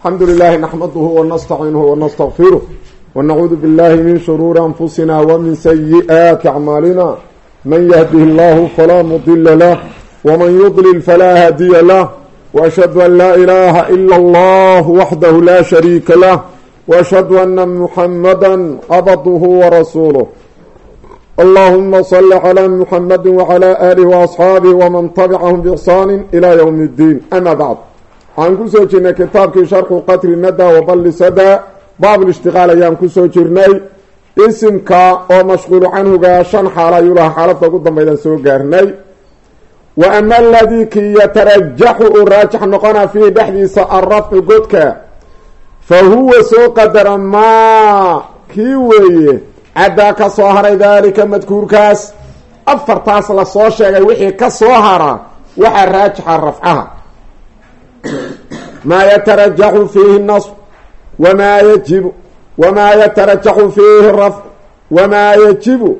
الحمdu للh نxمdه ونsتعiنه ونsتغفiره ونعuudu bاللh min شhروuر أنfusina وmin سيئaaت أعmاalina maن yهdih الlh flaa mdل lh وmaن يضلل flaa hadiya lh وأشhهd أn laa إلaha إlا الlh وaxdah la شhريika lh وأشhهd أنa محamdا عbdه وrasuuله اllhma صل عlى محamd وعlى آlه وأصxaabه وmaن تبcahm بإحsان إlى yوم الdين أmا bعd waxaan ku soo jirnay kitaabkii sharxu qatri nada wabali sada baab اlاshtiqaal ayaan ku soo jirnay. Isimka oo mashquulu canhuga shan xaalo ayuu lahaa xaaladda ugu dambaydan soo gaarnay. Wa ama aladii kii yatarajaxu uu raajix noqona fiihi dhexdiisa alrafcu godka fa huwa soo qadara maa kii weeye caddaa ka soo haray daalika madkuurkaas. Afartaas la soo sheegay wixii ka soo hara waxaa raajixa rafcaha maa yatarajaxu fiihi nasb wamaa yajibu wamaa yatarajaxu fiihi rafc wamaa yajibu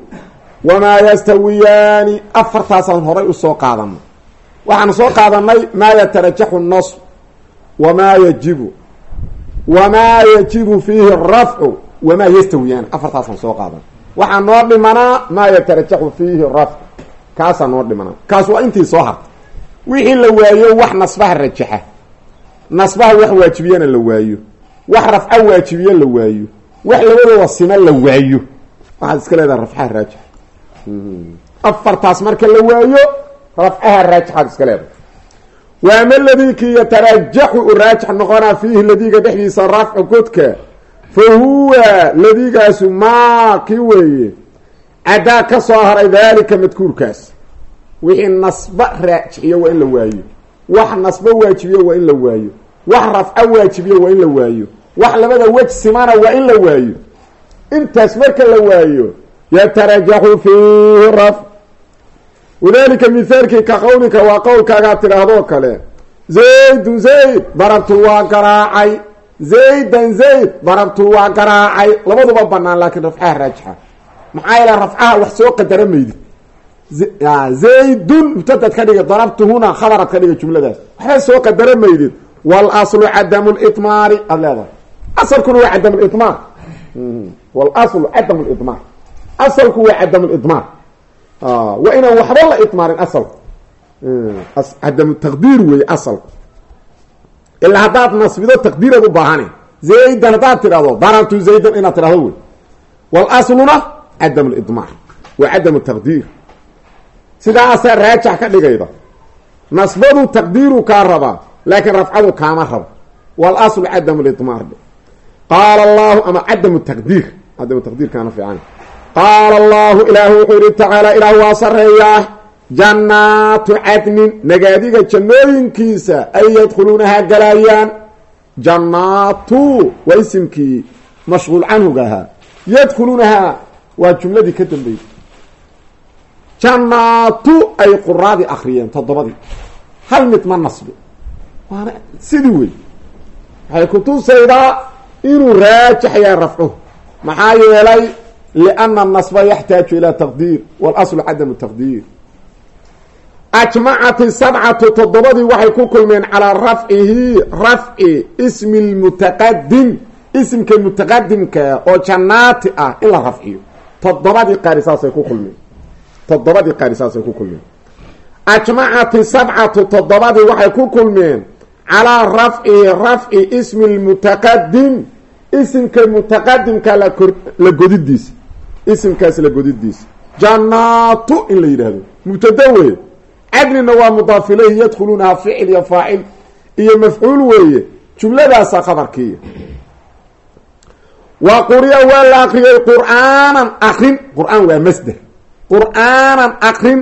wamaa yastawiyaani afartaasaan horay u soo qaadanay waxaan soo qaadanay maa yatarajaxu nasb wamaa yajibu wamaa yajibu fiihi rafcu wamaa yastawiyaan afartaasaan soo qaadan waxaa noo dhimanaa maa yatarajaxu fiihi rafc kaasaa noo dhimanaa kaas waa intii soo hartay wixii la waayo wax nasbaha rajaxa nasbaha wax waajibiyana la waayo. Wax rafca waajibiye la waayo. Wax labadooda sima la waayo. Waxaad iska leedaha rafcaha raajixa. Afartaas marka la waayo rafcaha raajixaad iska leedahay. Wa ama ladii kii yatarajaxu u raajix noqonaa fiihi ladiga dhexdiisa rafcu godka fa huwa ladigaasu maa ki weeye caddaa ka soo haray daalika madkuurkaas. Wixii nasba raajixiyo waa in la waayo. Wax nasba waajibiyo waa in la waayo wax rafco waajibiyo waa in la waayo. Wax labada wej simana waa in la waayo. Intaas marka la waayo yatarajaxu fiihi raf. Wadalika mithaalkii ka qowlika waa qowlkaagaa tidhaahdoo kale. Zaydun zayd darabtu waa garaacay zaydan zayd darabtu waa garaacay labaduba banaan laakiin rafcaha raajixa maxaa yeele rafcaha wax soo qadara maydid zaydun mubtadad ka dhiga darabtuhuna khabarad ka dhiga jumladaas. Waxba soo qadara walaslu cadamu limaari aad leedahay. Asalkuna waa cadam limaar wlaslu cadam limaar asalku waa cadam lidmaar waa inaan waxba la idmaarin asalku cadamu taqdiir weeye asalku ilaa haddaad nasbido taqdiiraad u baahana zaydan haddaad tidhahdo darabtu zaydan inaad tidhahdo wey walasluna cadam lidmaar waa cadam taqdiir. Sidaasaa raajax laakiin rafcadu kaama rabo. Walaslu cadam lidmaar qaala allahu ama cadam taqdiir. Cadam taqdiir kaana fiican. Qaala allahu ilaahu wuxuu yihi tacaala ilaah waa sareeyaa jannaatu cadnin. Nagaadiga jannooyinkiisa ay yadkhuluunahaa galaayaan. Jannaatu waa isimkii mashquul canhuga ahaa. Yadkhuluunahaa waa jumladii ka dambeysay jannaatu ay quraadii akriyeen toddobadii. Hal mid ma nasbi waana sidii wey waxay kutusaydaa inuu raajix yahay rafcuhu maxaa yeelay? Liana nasba yaxtaaju ilaa taqdiir walaslu cadamu taqdiir. Ajmacati sabcatu toddobadii waxay ku kulmeen calaa rafcihi rafci ismi lmutaqadim isimka mutaqadimkaa oo jannaati ah in la rafciyo. Toddobadii qaari saasay ku kulmeen. Toddobadii qaari saasay ku kulmeen. Ajmacati sabcatu toddobadii waxay ku kulmeen calaa rafcihi rafci ismi lmutaqadim isimka mutaqadimka la godidiisa isimkaas la godidiisa jannaatu in la yidhaahdo. Mubtada weeye. Cadnina waa mudaaf ilayhi yadkhuluunaha ficil iyo faacil iyo mafcuul weeye. Jumladaasa khabarkiiya. Wa quriya waa la akriyay qur'aanan akrin. Qur'aan waa masder. Qur'aanan akrin.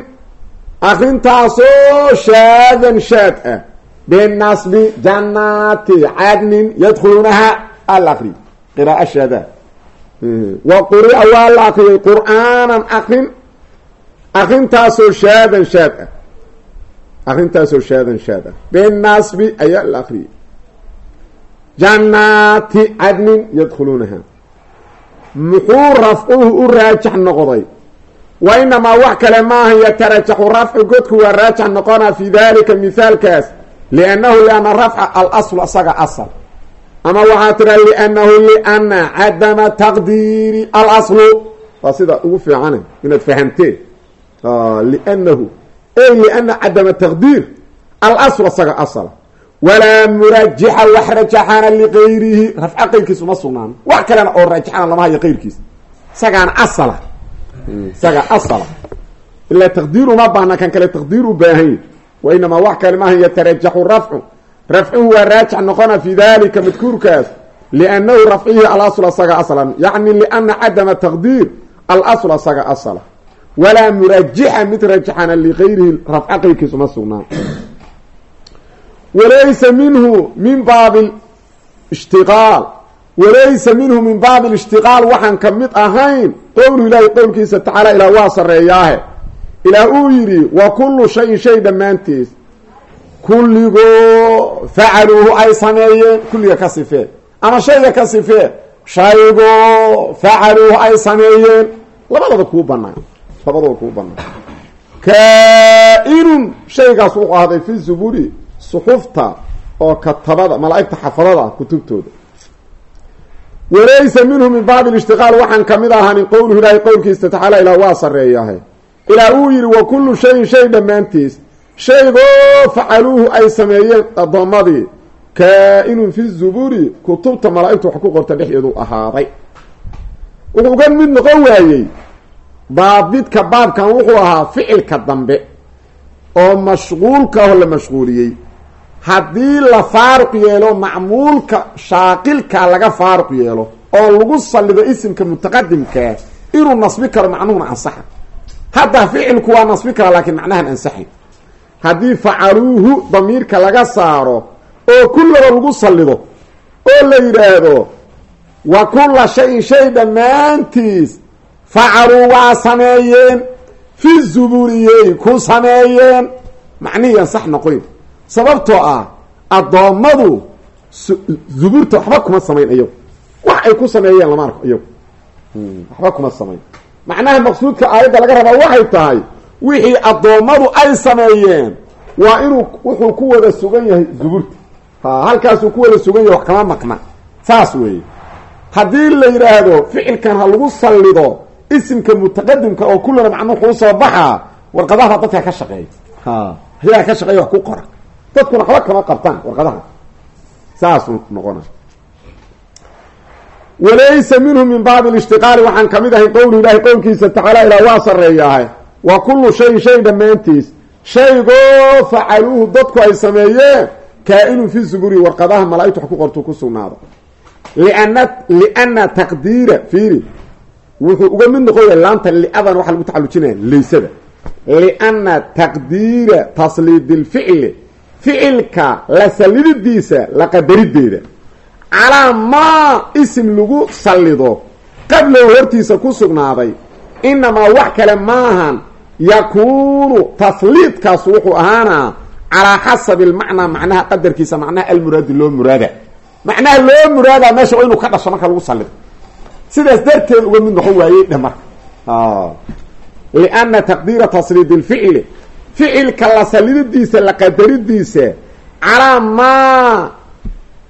Akrintaasoo shaadan shaad ah binasbi jannaati cadnin yadkhuluunaha ala akriy qiraaa shaada wa quri'a waa la akriyay qur'aanan akrin akrintaasoo shaadan shaad ah akrintaasoo shaadan shaad ah binasbi ayaa la akriyay jannaati cadnin yadkhuluunaha muxuu rafcuhu u raajax noqday. wa inamaa wax kale maaha yatarajaxu rafcu godku waa raajax noqonaa fi dalika mithaalkaas liannahu liana rafca alaslu asaga asal ama waxaa tira liannahu liana cadama taqdiiri alaslu waa sida ugu fiicane inaad fahamteen liannahu ey liana cadama taqdiir alasl asaga asla walaa murajixa wax rajaxana liqayrihi rafca qayrkiisa uma sugnaan wax kalena oo rajaxana lama hayo qayrkiisa isagaana asala isaga asala ilaa taqdiir uma baahna kan kale taqdiir u baahanya wa inamaa wax kale maaha yatarajaxu rafcu rafcuhu waa raajix noqona fi dalika madkuurkaas liannahu rafcihi alasl asaga aslan yacni liana cadama taqdiir alasl asaga asla walaa murajixa mid rajaxana ligayrihi rafca qayrkiisa uma sugnaan walaysa minhu min baabi ishtiqaal walaysa minhu min baabi ishtiqaal waxaan ka mid ahayn qowlu ilaahi qowlkiisa tacaala ilaa waa sareeyaahe ilaa uu yidhi wa kullu shayin shay dhammaantiis kulligoo facaluuhu ay sameeyeen kulliga ka sifee. Ama shayga ka sifee shaygoo facaluuhu ay sameeyeen. Labadaba kuu banaan labadaba kuu banaan kaa-inun shaygaas wuxuu ahday fi zuburi suxufta oo katabada malaaigta xafadada kutubtooda. Walaysa minhu min baabi ishtiqaal waxaan ka mid ahaanin qowluhu ilaahi qowlkiisa tacaala ilaa waa sareeyahay ilaa uu yidhi wa kullu shayin shay dhammaantiis. Shaygoo facaluuhu ay sameeyeen addoommadii kaa-inun fi zuburi kutubta malaa-igtu wax ku qorta dhexdeedu ahaaday. Wuxuu uga mid noqon waayey daabidka baabkan wuxuu ahaa ficilka dambe oo mashquulka aho la mashquuliyey. Haddii la faaruq yeelo macmuulka shaaqilka laga faaruq yeelo oo lagu salido isimka mutaqadimkaa inuu nasbi karo macnuhuna ansaxa hadda ficilku waa nasbi kara laakiin macnahan ansaxay haddii facaluuhu damiirka laga saaro oo kullaba lagu salido oo la yidhaahdo wa kulla shayin shay dhammaantiis facaluu waa sameeyeen fi zuburiyey ku sameeyeen. Macnihii ansax noqoyn sababtoo ah addoommadu zuburta waxba kuma samayn iyagu wax ay ku sameeyeen lama arko iyagu waxba kuma samayn macnaha maqsuudka aayadda laga rabaa waxay tahay wixii addoommadu ay sameeyeen waa inuu wuxuu ku wada sugan yahay zuburta. Ha halkaasuu ku wada sugan yahay wax kama maqna. Saas weeye. Haddii la yidhaahdo ficilkan ha lagu sallido isimka mutaqadimka oo kullana macnu wuxuu soo baxaa warqadaha dadka ka shaqeeya. Ha ayagaa ka shaqeeya wax ku qora. Dadkuna waxba kama qabtaan warqadaha. Saasuu noqona walaysa minhu min baabi ishtiqaali waxaan ka mid ahay qowlu ilahi qowlkiisa tacaala ilaa waa sareeyahay wa kullu shayin shay dhammaantiis. Shaygoo facaluuhu dadku ay sameeyeen kaa-inun fi zuburi warqadaha malaa-igtu wax ku qortu ku sugnaado. Liana liana taqdiira fiiri. Wuxuu uga mid noqoya laanta liadan waxaa lagu tacalujinaya laysada. Liana taqdiira tasliidi lficli ficilka la salididiisa la qadarideeda calaa maa isim lagu sallido. Qablahu hortiisa ku sugnaaday. Inamaa wax kale maahan yakuunu tasliidkaasu wuxuu ahaanaa calaa xasabi lmacnaa macnaha qadarkiisa macnaha almuraadi loo muraada. Macnaha loo muraada meesha waa inuu ka dhasho marka lagu salido sidaas darteed uga mid noqon waayey dheh marka. Liana taqdiira tasliid lficli. Ficilka la salididiisa la qadaridiisa calaa maa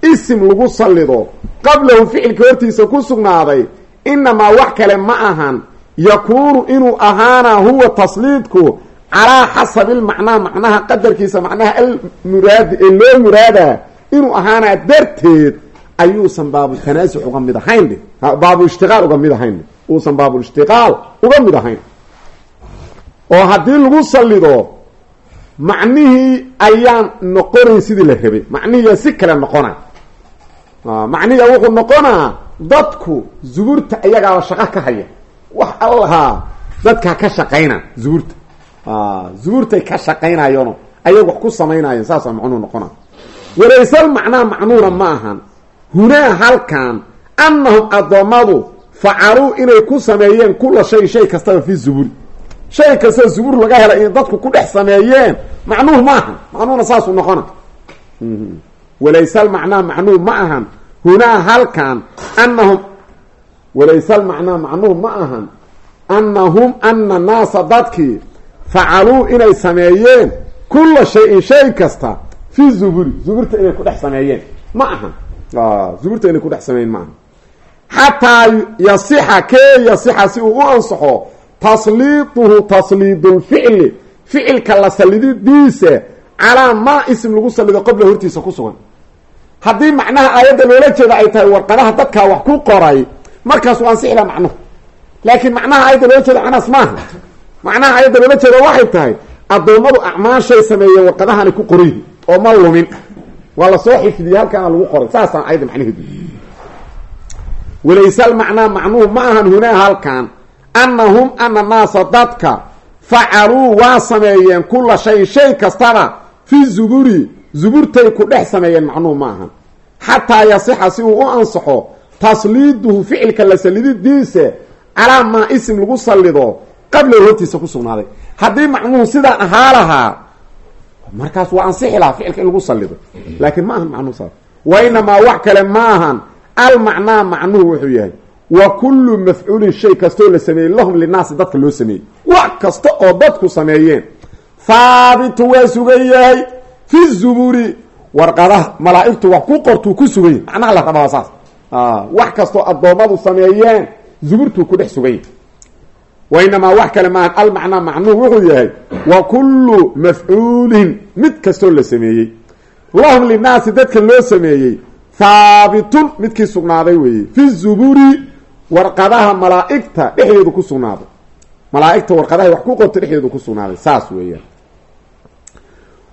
isim lagu salido qablahu ficilka hortiisa ku sugnaaday inamaa wax kale ma ahan yakuunu inuu ahaana huwa tasliidku calaa xasabi lmacnaa macnaha qadarkiisa macnaha almuraadi ee loo muraadaa inuu ahaanaa darteed ayuusan baabu tanaasuc uga mid ahayn dhe baabu ishtiqaal uga mid ahayn uusan baabu ishtiqaal uga mid ahayn. Oo haddii lagu salido macnihii ayaan noqonayn sidii la rabay. Macnihiiyaa si kale noqona macnihiya wuxuu noqonaa dadku zuburta ayagaaba shaqo ka haya. Wax allahaa dadkaa ka shaqayna zuburta zuburtay ka shaqaynayaano ayag wax ku samaynayan saasaa macnuu noqona walaysal macnaa macnuuna ma ahan. Hunaa halkan annahum addoommadu facaluu inay ku sameeyeen kula shay shay kastaba fi zuburi shay kastaba zubur laga hela inay dadku ku dhex sameeyeen macnuhu ma ahan. Macnuhuna saasuu noqona walaysal macnaa macnuhu ma ahan. Hunaa halkan anahum walaysal macnaa macnuhu ma ahan annahum ana naasa dadkii facaluu inay sameeyeen kula shayin shay kasta fi zuburi. Zuburta inay ku dhex sameeyeen. Ma ahan. Zuburta inay ku dhex samayn maaha xataa yasixa kee yasixa si uu u ansaxo tasliiduhu tasliidulficli ficilka la salididiisa calaa maa ism lagu salido qabla hortiisa ku sugan haddii macnaha aayadda loola jeeda ay tahay warqadaha dadkaa wax ku qoray markaas waa ansixila macnuhu laakiin macnaha aayadda loola jeeda macnahaas maaha macnaha aayadda loola jeeda waxay tahay addoommadu acmaashay sameeyeen warqadahani ku qorayi oo ma lumin. Waa la soo xifdiyey halkaana lagu qoray. Saasaan ayadda macnaheedu walaysal macnaa macnuhu ma ahan hunaa halkan annahum ana naasa dadka facaluu waa sameeyeen kula shayin shay kastaba fi zuburi zuburtay ku dhex sameeyeen macnuhu ma ahan xataa yasixa si uu u ansaxo tasliiduhu ficilka la salididiisa calaa maa isim lagu salido qabla hortiisa ku sugnaaday. Haddii macnuhu sidaan ahaa lahaa markaas waa ansixi lahaa ficilka in lagu salido laakiin ma ahan macnuhu saas wa inamaa wax kale ma ahan almacnaa macnuhu wuxuu yahay wa kullu mafcuulin shay kastoo la sameeyey lahum linaasi dadka loo sameeyey. Wax kasta oo dadku sameeyeen haabitu waa sugan yahay fi zuburi warqadaha malaaigtu wax ku qortuu ku sugan yahy macnaha la rabaa saas wax kastoo addoommadu sameeyeen zuburtuu ku dhex sugan yahy wa inamaa wax kale maahan almacnaa macnuhu wuxuu yahay wa kullu mafcuulin mid kastoo la sameeyey lahum linaasi dadka loo sameeyey haabitun midkii sugnaaday weeye fi zuburi warqadaha malaaigta dhexdeedu ku sugnaaday malaaigta warqadaha wax ku qorta dhexdeedu ku saas weeyaan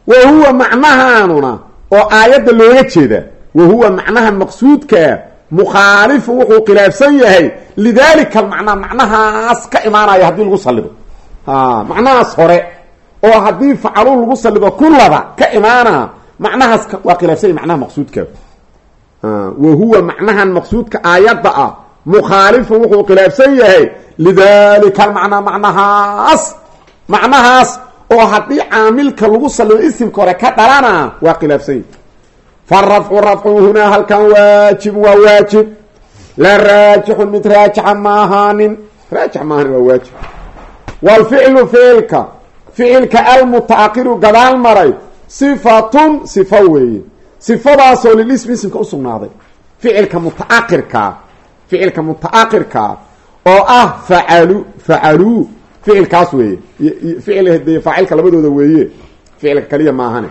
wa huwa macnahaanuna oo aayadda looga jeeda wa huwa macnaha maqsuudkaa mukhaalifu wuxuu khilaafsan yahay lidalika almacnaa macnahaas ka imaanaya haddii lagu salido macnahaas hore oo haddii facalu lagu salido kulaba ka imaana macnahaas waa khilaafsan yahy macnaha maqsuudka. Wa huwa macnahan maqsuudka aayadda ah mukhaalifun wuxuu khilaafsan yahay lidalika almacnaa macnahaas macnahaas oo haddii caamilka lagu salido isimka hore ka dhalana waa khilaafsan yahy farafcu rafcu hunaa halkan waajib waa waajib. La raajixun mid raajixa ma ahaanin. Raajix ma ahaanin waa waajib. Waalficlu ficilka ficilka almutaaqiru gadaal maray sifatun sifa weeye. Sifadaasoo lilismi isimka usugnaaday ficilka mutaaqirkaa ficilka mutaaqirkaa oo ah facalu facaluu ficilkaas weeye. Ficil faacilka labadooda weeye ficilka kaliya maahane.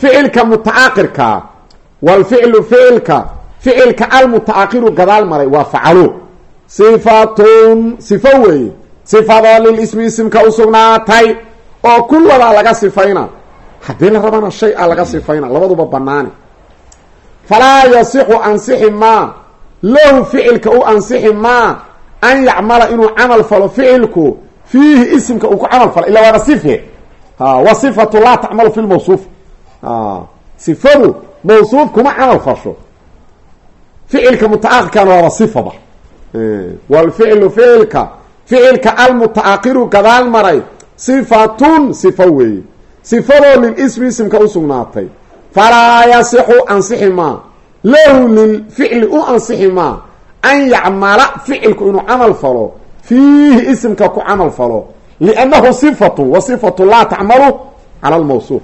Ficilka mutaaqirkaa walficlu ficilka ficilka almutaaqiru gadaal maray waa facalu. Sifatun sifo weeye. Sifadoo lilismi isimka usugnaatay oo kulwadaa laga sifayna. Haddii la rabana shay a laga sifayna labaduba banaani falaa yasixu ansixi maa lahu ficilka u ansixi maa an yacmala inuu camal falo ficilku fiihi isimka uu ku camal falo illa waaba sife wa sifatu laa tacmalu fi lmawsuuf sifadu mawsuuf kuma camal fasho ficilka mutaaqirkana waaba sifaba walficlu ficilka ficilka almutaaqiru gadaal maray sifatun sifo weeye sifadoo lilismi isimka usugnaatay falaa yasixu ansixi maa lahu lilficli u ansixi maa an yacmala ficilku inuu camal falo fiihi isimka ku camal falo liannahu sifatu wa sifatu laa tacmalu cala lmawsuuf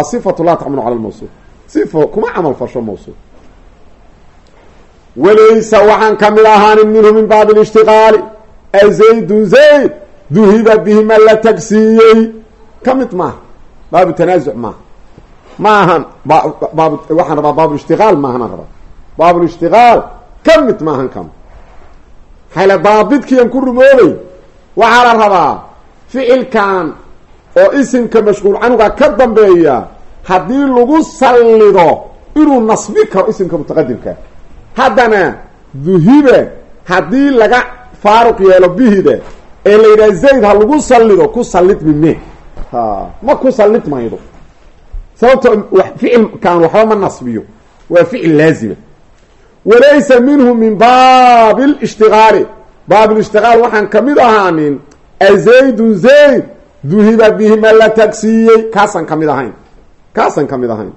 asifatu laa tacmalu cala lmawsuuf sifo kuma camal fasho mawsuuf walaysa waxaan ka mid ahaanin minhu min baabi lishtiqaali azaydun zayd duhiba bihi ma la tagsiiyey ka mid maaha baabu tanaasuc maaha ma ahan baab waxaan rabaa baabulishtiqaal maahan aan rabaa baabulishtiqaal ka mid maahan kam xale daabidkiian ku rumoobay. Waxaa la rabaa ficilkan oo isimka mashquul canuga ka dambeeya haddii lagu sallido inuu nasbi karo isimka mutaqadimka. Haddana duhiba haddii laga faaruq yeelo bihida ee la yidhaha zayd ha lagu sallido ku sallid mime ma ku sallid maydo sababto ficilkan waxba ma nasbiyo. Waa ficil laazima walaysa minhu min baabi lishtiqaali baablishtiqaal waxaan ka mid ahaanin azaydun zayd duhiba bihi ma la tagsiiyey. Kaasaan ka mid ahayn. Kaasaan ka mid ahayn.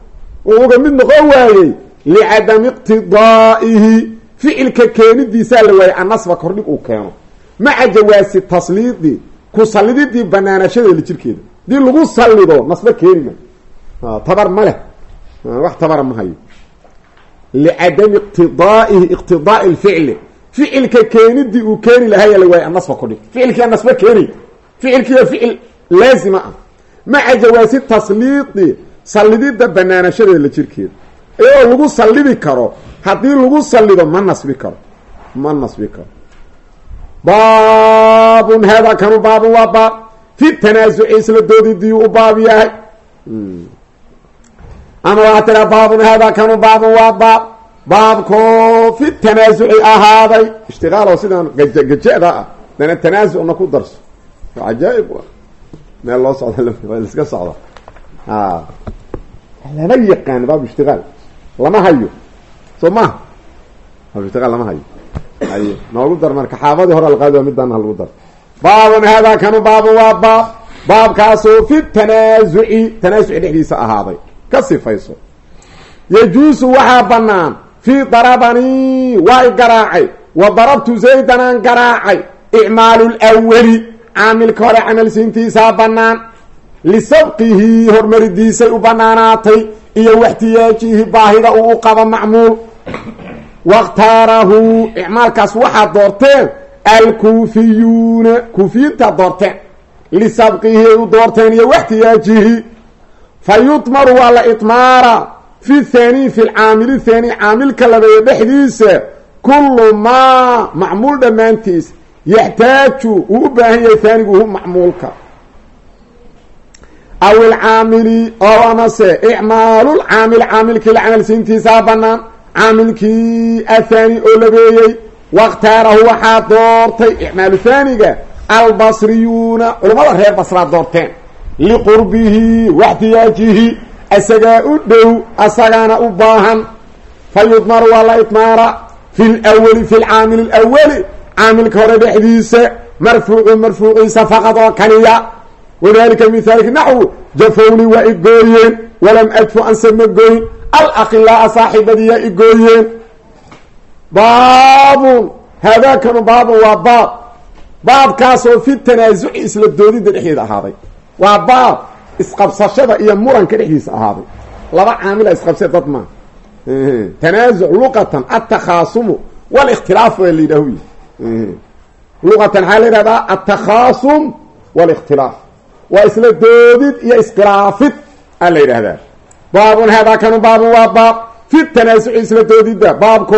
Wuxuuga mid noqon waayey licadami iqtidaa'ihi ficilka keenidiisaa la waayey annasba kordhig uu keeno. Maca jawaasi tasliidi ku sallididii banaanashadeeda jirkeeda. Hadii lagu sallido nasba keeni ma. Tabar ma leh. Wax tabara ma hayo licadami iqtidaaihi iqtidaai lficli ficilka keenidii uu keeni lahaaya la waayay annasba kudhig ficilkia nasba keeni ficilkiiyo ficil laazima ah maca jawaasi tasliidi sallidida banaanashadeeda la jirkeeda iyadoo lagu sallidi karo haddii lagu sallido ma nasbi karo ma nasbi karo baabun haadaa kanu baabun waa baab fi tanaasuci isla doodidiyuu u baab yahay ama waxaa tiraa baabun haadaa kanu baabun waa baab. Baabko fi tanaasuci ahaaday. Ishtiqaalo sidaan gajada ah. Dana tanaasucna ku darso. Cajaaib meel loo socda liska socda lama yaqaan baab ishtiqaal lama hayo. Soo maha baab ishtiqaal lama hayo. Ay noogu dar marka xaafadii hore alqaadi waa midaan halagu dar. Baabun haadaa kanu baabun waa baab. Baabkaasoo fi tanaasuci tanaasuci dhexdiisa ahaaday ka sifayso. Yajuusu waxaa banaan fii darabanii waa i garaacay. Wa darabtu zaydanaan garaacay. Icmaalu lwali caamilka hore camalsiintiisaa banaan lisabqihi hormaridiisay u banaanaatay iyo waxtiyaajihi baahida uu u qabo macmuul. Wakhtaarahu icmaalkaas waxaa doorteen alkuufiyuuna kuufiyiintaa doorteen. Lisabqihi ay u doorteen iyo waxtiyaajihi fa yudmaru waa la idmaara fi thani fi lcaamili thani caamilka labeeye dhexdiisa kullu maa macmuul dhammaantiis yaxtaaju uu u baahan yahay haanigu hu macmuulka aw ilcaamili oo amase icmaalulcaamili caamilkii la camalsiintiisaa banaan caamilkii athani oo labeeyey wakhtaarahu waxaa doortay icmaalu haaniga albasriyuuna culamada reer basraa doorteen liqurbihi waxtiyaajihi asagaa u dhow asagaana u baahan. Fa yudmaru waa la idmaara fi lwali fi lcaamili lwali caamilka hore dhexdiisa marfuucu marfuuciisa faqad oo kaliya. Wadalika mithaalki naxwu jafowni waa igooyeen walam adfu anse ma gooyn. Alakilaa saaxibadiyaa igooyeen baabun haadaakanu baabun waa baab. Baabkaasoo fi tanaasuci isla doodidda dhexdeeda ahaaday waa baab isqabsashada iyo muranka dhexdiisa ahaaday. Laba caamila isqabse dad maa tanaasuc luqatan atakhaasumu walikhtilaaf waa la yidhahu luqatan waxaa la yidhahdaa atakhaasum walikhtilaaf. Waa isla doodid iyo iskhilaafid a la yidhahdaa. Baabun haadaa kanu baabun waa baab fi tanaasuci isla doodidda. Baabko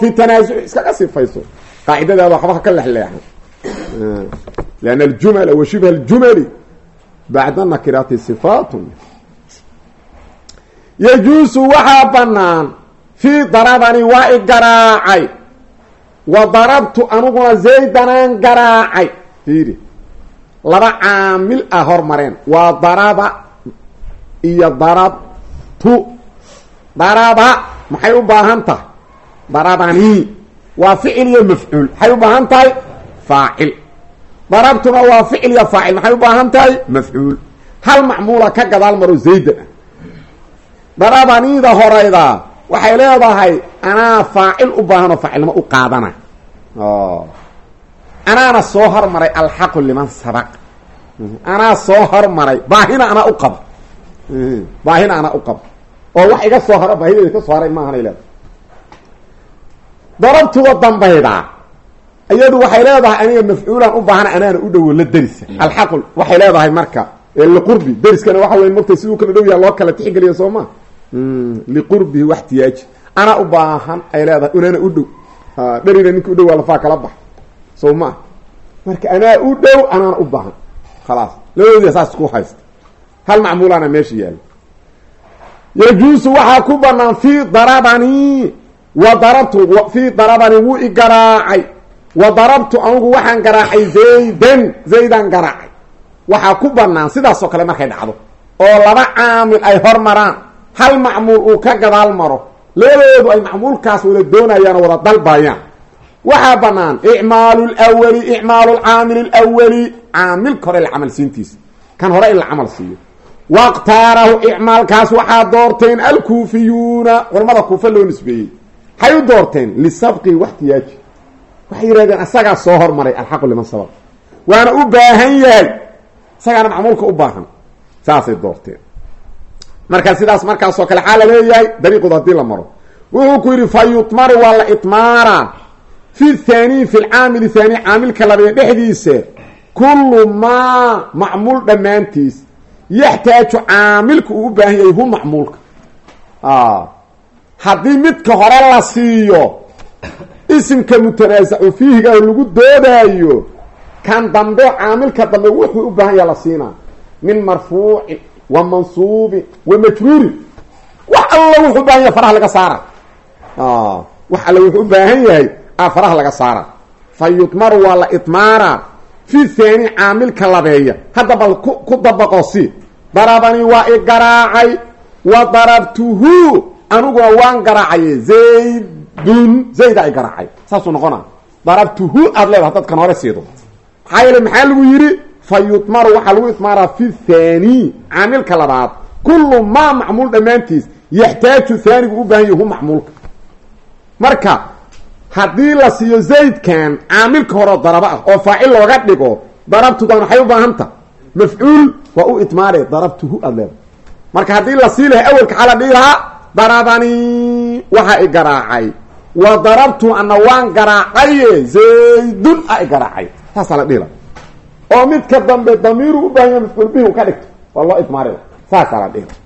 fi tanaasuci iskaga sifayso. Qaacidadaada waxba ka lexleexan wa shibha aljumali bacda nakiraati sifaatun yajuusu waxaa banaan fii darabani waa i garaacay wa darabtu aniguna zaydanaan garaacay fiiri laba caamil ah hormareen waa daraba iyo darabtu daraba maxay u baahan tahay darabani waa ficil iyo mafcuul maxay u baahan tahay faacil darabtuna waa ficil iyo faacil maxay u baahan tahay? Mafcuul. Hal macmuula ka gadaal maro zayda ah darabaniida horeyda waxay leedahay anaa faacil u baahan oo faacilnimo u qaadana. Anaana soo hormaray alxaqu liman sabaq. Anaa soo hormaray baahina anaa u qaba baahina anaa u qaba oo wax iga soo haro baahideeda ka soo haray maahanay leedahay. Darabtuwa dambayda iyadu waxay leedahay aniga mafcuulan u baahana anaana u dhowo la derisa alxaqu waxay leedahay marka liqurbi deriskana waxa wey martay siduu kala dhow yaha loo kala tixgeliya soo ma? Liqurbihi waxtiyaaji anaa u baahan ay leedahay unaana u dhow. Dherina ninka u dhow waa lafaa kala bax. Soo marka anaa u dhow anaana u baahan. Khalaas. Labadoodiya saas ku haysta. Hal macmuulaana meesha yaalla yajuusu waxaa ku banaan fii darabani wa darabtu fii darabani wuu i garaacay wa darabtu anigu waxaan garaacay zaydan. Zaydan garaacay. Waxaa ku banaan sidaasoo kale markay dhacdo. Oo laba caamil ay hormaraan hal macmuul uu ka gadaal maro. Labadoodu ay macmuulkaas wada doonayaan oo wada dalbayaan waxaa banaan icmaalu lwali icmaalu lcaamili lwali caamilka hore la camal siintiisa kan hore in la camal siiyo. Wakhtaarahu icmaalkaas waxaa doorteen alkuufiyuuna. Culamada kuufa loo nisbeeyey. Waxay u doorteen lisabqi waxtiyaaji waxay yidhahdeen asagaa soo hormaray alxaqu liman sabaq. Waana u baahan yahay isagaana macmuulka u baahan saasay doorteen. Marka sidaas markaasoo kale xaa la leeyahay dariiqooda haddii la maro. Wuxuu ku yidhi fa yutmaru waa la itmaara. Fi thaaniyi fi lcaamili thaani caamilka labee dhexdiisa kullu maa macmuul dhammaantiis yaxtaaju caamilka uu u baahan yahay hu macmuulka. Haddii midka hore la siiyo isimka mutanaasacu fiihiga lagu doodaayo kan dambe caamilka dambe wuxuu u baahan yaha la siinaa. Min marfuucin wa mansuubin wa majruurin wax alla wuxuu u baahan yahay faraha laga saara. Wax alla wuxuu u baahan yahay a faraha laga saara. Fa yudmaru waa la idmaara fi thaani caamilka labeeya. Hadda bal ku ku dabaqo si. Darabani waa i wa darabtuhu aniguna waan garaacaye zaydun zayda ay garaacay saasuu noqona darabtuhu aad leedaha dadkan hore siido maxaa yeele maxaa lagu yidhi fa yudmaru waxaa lagu idmaaraa fi thaani caamilka labaad kullu maa macmuul dhammaantiis yaxtaaju haanigu u baahan yahu macmuulka marka haddii la siiyo zaydkan caamilka hore darabo ah oo faacil looga dhigo darabtudan waxay u baahanta mafcuul waa u idmaare darabtuhu aad leedahay marka haddii la sii lahay awelka xaa la dhihi waxaa i garaacay wa darabtu ana waan garaacaye zaydun a garaacay. Saasaa la dhihi laha oo midka dambe damiiru u baahan yaha mafcuul bihi u ka dhigto. Waa loo idmaari saasaa la dhihi laha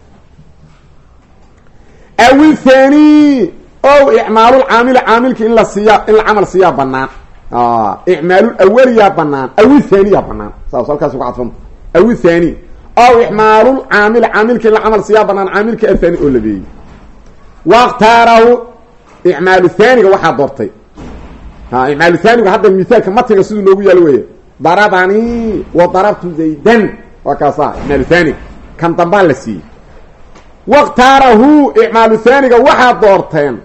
awi thani o icmaalulcaamili caamilki in la siiya in la camal siiyaa banaan icmaalulawaliyaa banaan awi thaniyaa banaan saas halkaas ku cadfanta awi thani ow icmaalulcaamili caamilki in la camal siiyaa banaan caamilki athani oo labeeyey wakhtaarahu icmaalu thaniga waxaa doortay. Icmaalu thaniga hadda mithaalka matniga siduu noogu yaalo weeye. Darabani wa darabtu zaydan. Waa kaasa icmaalu thaniga. Kan dambaa la siiyey. Wakhtaarahu icmaalu thaniga waxaa doorteen.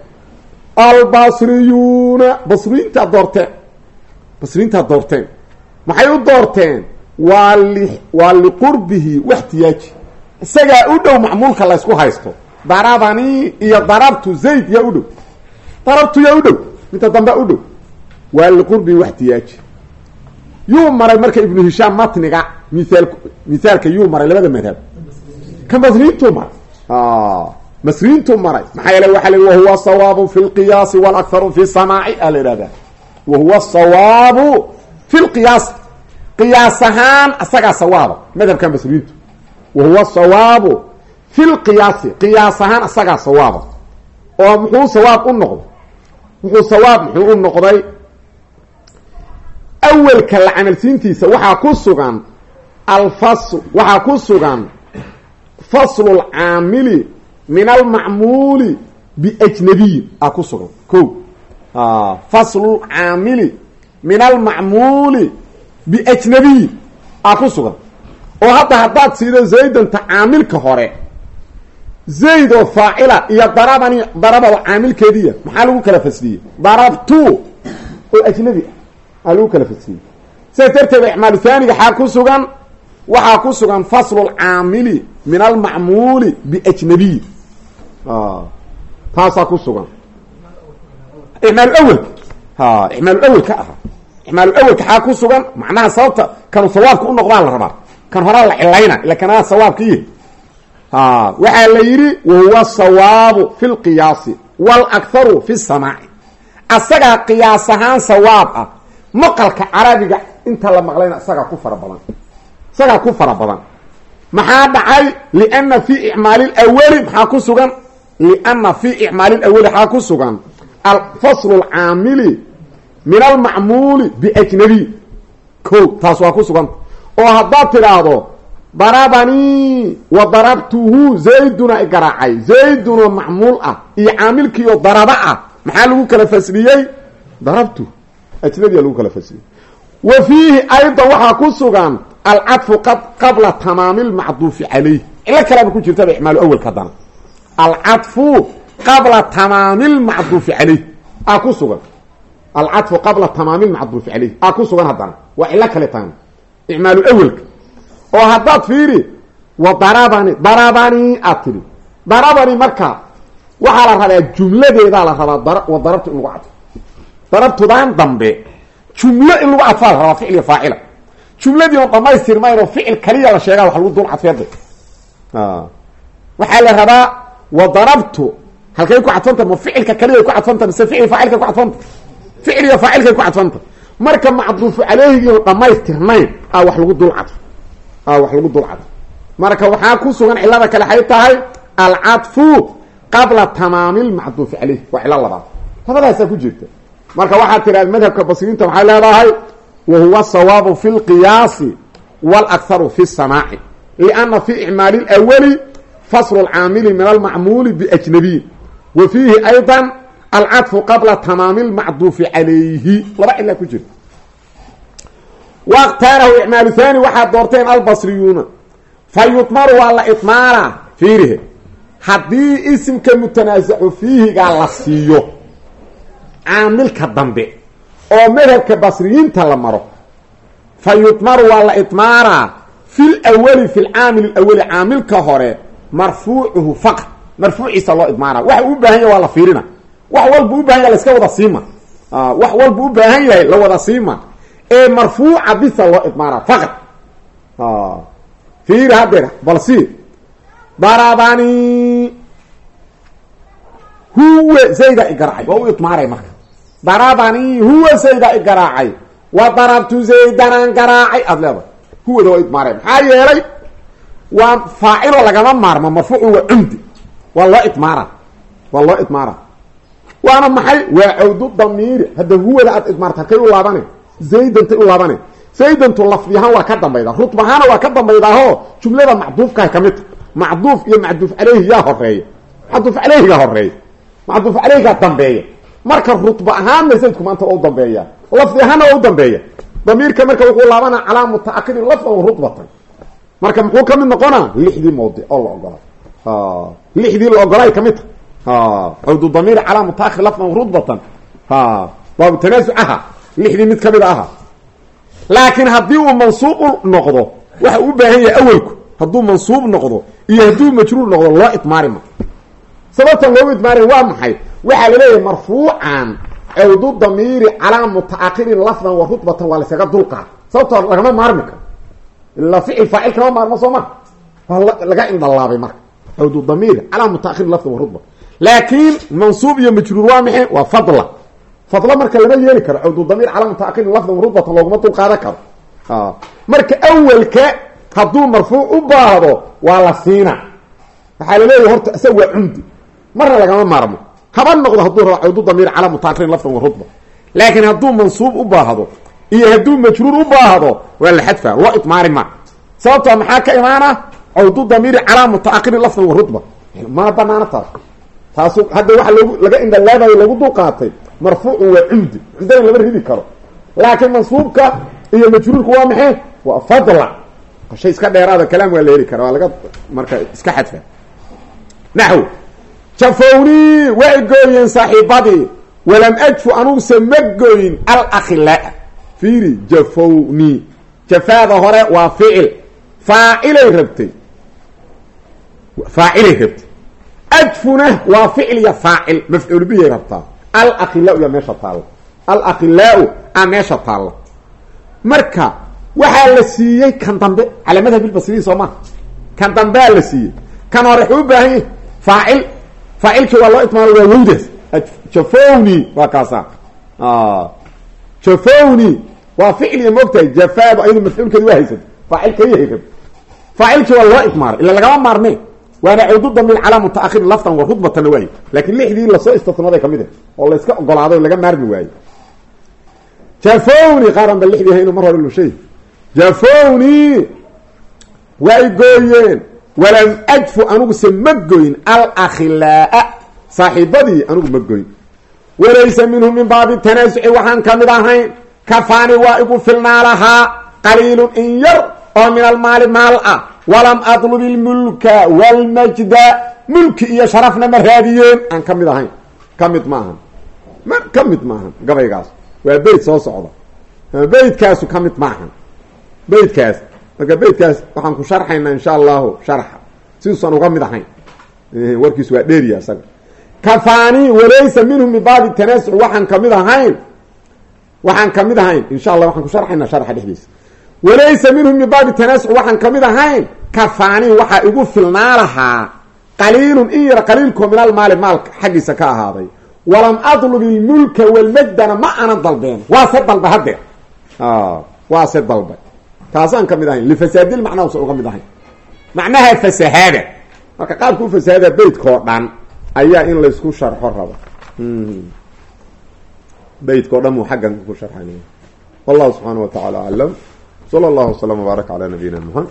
Albasriyuuna basriyiintaa doorteen. Basriyiintaa doorteen. Maxay u doorteen? Waa li waa liqurbihi waxtiyaaji isagaa u dhow macmuulka laysku haysto. Darabani iyo darabtu zayd yaa u darabtu yaa u dhow. Midta dambea u dhow. Waa liqurbihi waxtiyaaji yuu maray marka ibnu hishaam matniga miaal mithaalka yuu maray labada madhab. Kan basriyiintuu maray. Masriintu maray. Maxaa yeele waxa la wahuwa sawaabu fi lqiyaasi walakharu fi samaaci a la ihahdaa wahuwa sawaabu fi lqiyaasi qiyaas ahaan asagaa sawaaba madhabka masriintu. Wahuwa sawaabu fi lqiyaasi qiyaas ahaan asagaa sawaaba. Oo muxuu sawaab u noqday muxuu sawaab muxuu u noqday. Awelka la camalsiintiisa waxaa ku sugan alfasl waxaa ku sugan faslu lcaamili min almacmuuli biajnabiyin a ku sugan ko faslu lcaamili min almacmuuli biajnabiyin a ku sugan. Oo hadda haddaad siido zaydanta caamilka hore zayd oo faacila iyo darabani daraba oo caamilkeediya maxaa lagu kala fasliyey darabtu oo ajnabi ah. Aa lagu kala fasliyey sidaas darteed icmaalu haaniga xaa ku sugan waxaa ku sugan faslu lcaamili min almacmuuli biajnabiy taasaa ku sugan. Icmaalu awelka icmaalu awelka aha. Icmaalu awelka xaa ku sugan macnaha sababta kanu sawaabka u noqdaa la rabaa. Kan horaa la cilayna ila kanaa sawaabka yihi waxaa la yidhi wahuwa sawaabu fi lqiyaasi walakharu fi samaaci asagaa qiyaas ahaan sawaab ah maqalka carabiga inta la maqlayna isagaa ku fara badan isagaa ku fara badan maxaa dhacay liana fi icmaali lawali maxaa ku sugan liana fi icmaali lawali maxaa ku sugan alfaslu lcaamili min almacmuuli biajnabiy ko taas waa ku suganta oo haddaad tidhaahdo darabanii wa darabtuhu zayduna garaacay zaydunoo macmuul ah iyo caamilkii oo daraba ah. Maxaa lagu kala fasliyey darabtu. Ajnabiya lagu kala fasliyey wa fiihi aydan waxaa ku sugan alcadfu qabla tamaami lmacduufi calayh cilo kaleaba ku jirtaba icmaalu awelka haddana alcadfu qabla tamaami lmacduufi calayh a ku sugan. Alcadfu qabla tamaami lmacduufi calayh a ku sugan haddana. Waa cilo kale taana icmaalu awelka oo haddaad fiiri wa darabani darabani aad tidhi. Darabani marka waxaa la rabaa jumladeedaa la rabaa wa darabtu in lagu cadfo darabtudan dambe jumlo in lagu cadfaa la rabaa ficliga faacila. Jumladii on dhamaystirmayn oo ficil kaliya la sheegaa wax lagu dul cadfeeda waxaa la rabaa wa darabtu halkay ku cadfanta ma ficilka kaliya ku cadfanta mise ficil faacilka ku cadfanta? Ficil iyo faacilkay ku cadfanta. Marka macduufu caleyhigiinu dhamaystirnayn a wax lagu dul cadfo Ah, wax lagu dul cado marka waxaa ku sugan cilada kale waxay tahay alcadfu qabla tamaami lmacduufi caleyh waa cilo labaad. Labadaasaa ku jirta. Marka waxaa tidhahda madhabka basriinta waxay leedahay wa huwa fi lqiyaasi walaktharu fi samaaci. Lianna fii icmaali lwali faslu lcaamili min almacmuuli biajnabiyin wa fiihi ayda alcadfu qabla tamaami lmacduufi calayhi. Laba cilaa ku jirta wakhtaarahu icmaalu haani waxaad doorteen albasriyuuna fa yudmaru waa la idmaaraa fiirihe haddii isimka mutanaasacu fiihigaa la siiyo caamilka dambe oo madhabka basriyiinta la maro fa yudmaru waa la idmaaraa fi lwali fi lcaamil lawali caamilka hore marfuucuhu faqad marfuuciisa loo idmaara waxa u baahan yahay waa la fiirina. Wax walba u baahan yahay wada siima. Wax walba u baahan yahay la wada siima ee marfuuca bisa loo idmaara faqad fiiri haddeer bal si darabani huwa zayda igaraacay waa u idmaaray marka. Darabani huwa zayda igaraacay wa darabtu zaydanaan garaacay aada leedahay. Huwada waa idmaaray maxaa yeelay waa faacilo lagama maarmo marfuucu waa cumdi. Waa loo idmaara waa loo idmaara waana maxay? Waa cawdu damiiri hadda huwada aad idmaarta kay u laabane zaydantay u laabane zaydantu lafdiyahaan waa ka dambayda rutbahaana waa ka dambaydaaho jumlada macduufkaha ka midta macduuf iyo macduuf caleyhi yaa horreeya macduuf caleyhiga horreeya macduuf caleyhigaa dambeeya marka rutba ahaanna zaydku maanta waa u dambeeya lafdi ahaanna waa u dambeeya damiirka marka wuxuu laabana calaa mutaakirin lafdan rutbatan marka muxuu ka mid noqonaa lixdii mawdic oo la ogolay lixdii la ogolay ka mid ta cawdu damiir calaa mutaakir lafdan rutbatan baabu tanaasucaha lixdii mid ka mid aha laakiin haddii uu mansuub noqdo waxa u baahan yahay awelku hadduu mansuub noqdo iyo hadduu majruur noqdo loo idmaari ma. Sababtan loogu idmaarin waa maxay? Waxaa la leeyahay marfuucan cawdu damiiri calaa mutaakirin lafdan wa rutbatan waa laysaga dulqaad sababtoo lagama maarmi karo. Ilaa ficil faacil kama maarmo soo ma. Waa laga indhalaabay marka. Cawdu damiir calaa mutaakirin lafdan wa rutba. Mansuub iyo majruur waa maxay? Waa fadla fadla marka lama yeeli karo cawdu damiir calaa mutaakirin lafdan wa rutbatan looguma dulqaadan karo. Marka awelka hadduu marfuuc u baahdo waa la siina. Waxaa la leeyahay horta isaga waa cumdi marna lagama maarmo. Haba noqdo hadduu rabo cawdu damiir calaa mutaakirin lafdan wa rutba laakiin hadduu mansuub u baahdo iyo hadduu majruur u baahdo waa la xadfa loo idmaari ma sababtoo maxaa ka imaana? Cawdu damiiri calaa mutaakirin lafdan wa rutba mana banaana taas. Taasu lagu dulqaatay marfuucu waa cumdi cumdana lama ridi karo. Laakiin mansuubka iyo majruurku waa maxay? Waa fadla. Shay iska dheeraada kalaam waa la heli kara. Waa laga marka iska xadfa naxw jafowni way gooyeen saaxiibadii. Walam ajfu anuguse ma gooyin alakhilaa fiiri jafowni jafaada hore waa ficil faacilay rabtay. Faacilay rabtay. Ajfuna waa ficil iyo faacil. Mafcuul rabtaa alakhilaau yaa meesha taalla alakhilaau a meesha taalla marka waxaa la siiyey kan dambe calaa madhab ilbasriyi soo maha kan dambea la siiyey. Kan hore wuxuu u baahan yahy faacil. Faacilkii waa loo idmaalo waa wowdaas. Jafowni waa kaasa jafowni waa ficil iyo moogtahay. Jafaaba ayadu mafcuulkeedi waa haysata faacil kaliyahay rab faacilkii waa loo idmaaray ila lagama maarme waana cawdu damiir calaa mutaakhir lafdan wa rudbatanna waaye laakiin lixdii la soo istisnooday ka mid ah oo layska ogolaaday o laga maarmi waaye jafowni qaaran ba lixdii haynu mar hore lushay jafowni way gooyeen. Walam ajfu aniguse ma goyn alakhilaa saaxiibadii anigu ma goyn walaysa minhu min baabi tanaasuci waxaan ka mid ahayn. Kafaani waa igu filnaa lahaa qaliilun in yar oo min almaali maal ah walam atlub ilmulka walmajda mulki iyo sharafna ma raadiyeen. Aan ka mid ahayn ka mid maahan ma ka mid maahan gabaygaas. Waa beyt soo socda. Beytkaasu ka mid maahan beytkaas. Marka beytkaas waxaan ku sharxaynaa insha allahu sharxa. Siduusan uga mid ahayn. Warkiisu waa dheeriya isaga kafaani walaysa minhu min baabi tanaasuc waxaan ka mid ahayn. Waxaan ka mid ahayn. Insha allah waxaan ku sharxaynaa sharxa walaysa minhu min baabi tanaasuc waxaan ka mid ahayn kafaani waxaa igu filnaa lahaa qaliilun in yar qaliilkoo min almaali maalka xaggiisa ka ahaaday. Walam adlub ilmulka walmajdana ma aanan dalbeen. Waa se dalba haddeer waa se dalba. Taasaan ka mid ahayn. Lifasaadil macnahausa uga mid ahayn. Macnaha fasahaada. Marka qaabka u fasahaada beytkao dhan ayaa in laysku sharxo raba. Beytkao dhan muu xaggan ku sharxanaya wallahu subxaana wa sala allahu waslama wbaaraka calaa nabiyina muxamed